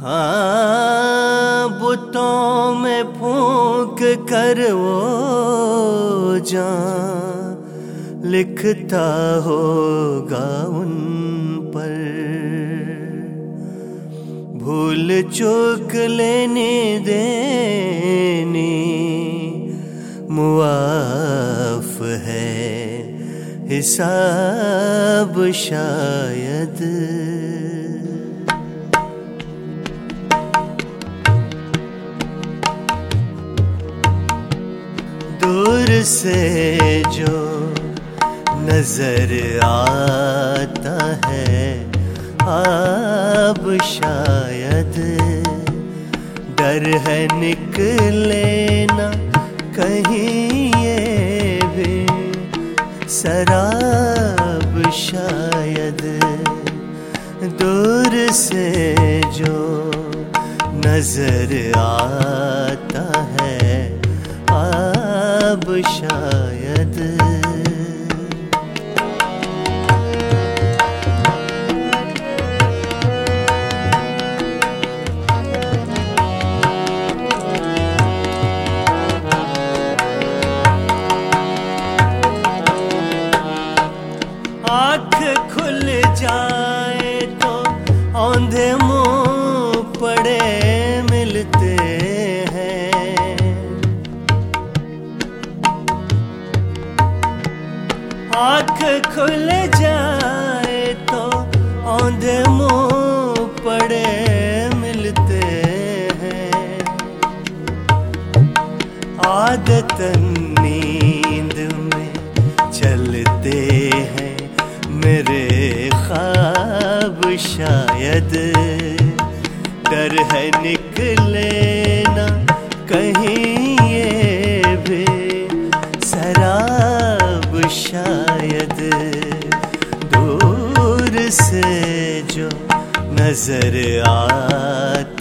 हाँ बुतों में फूक कर वो जा लिखता होगा उन पर। भूल चूक लेने देनी मुआफ है, हिसाब शायद। दूर से जो नज़र आता है अब शायद डर है निकले ना कहीं ये भी। शराब शायद दूर से जो नज़र आता है अब शायद आँख खुल जाए तो औंधे मुँह आँख खुल जाए तो औंधे मुँह पड़े मिलते हैं। आदतन नींद में चलते हैं मेरे ख्वाब शायद। डर है निकले से जो नज़र आता